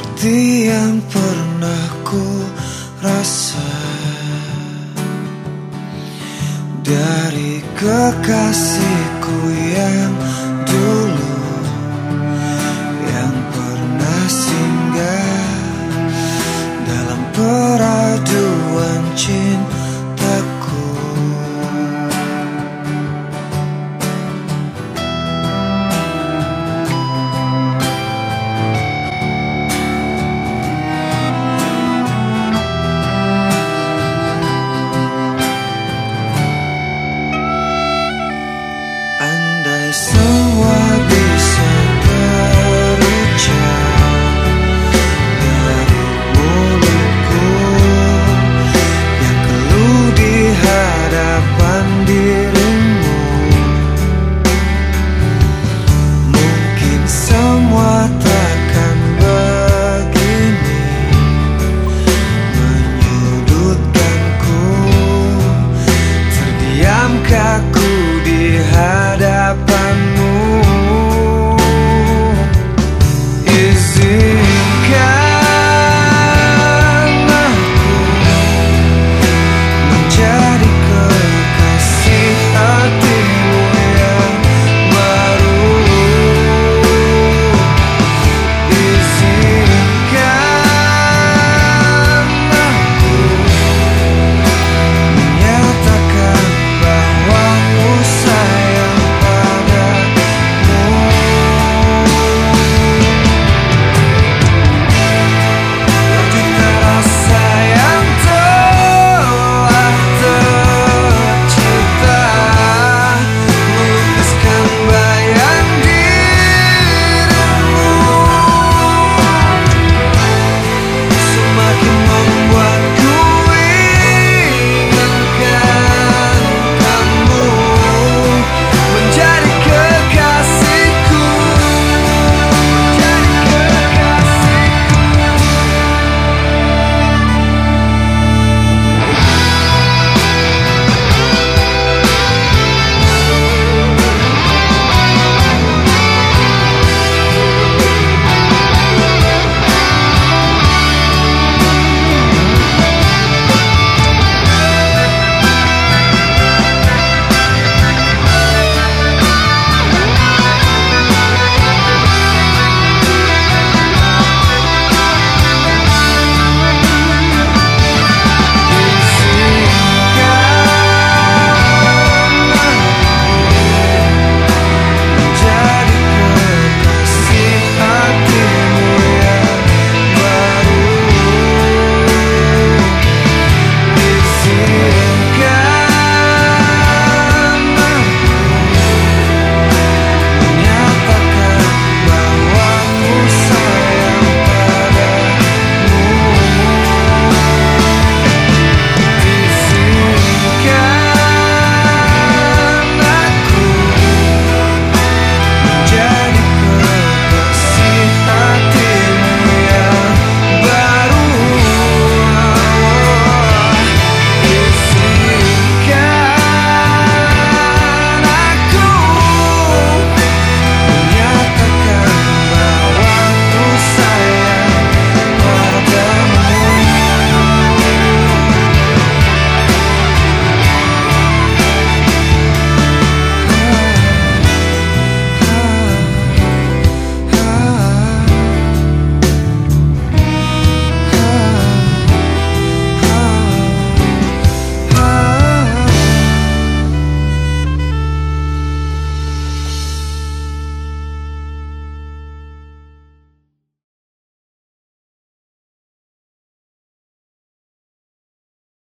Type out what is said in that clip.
Seperti yang pernah ku rasa Dari kekasih.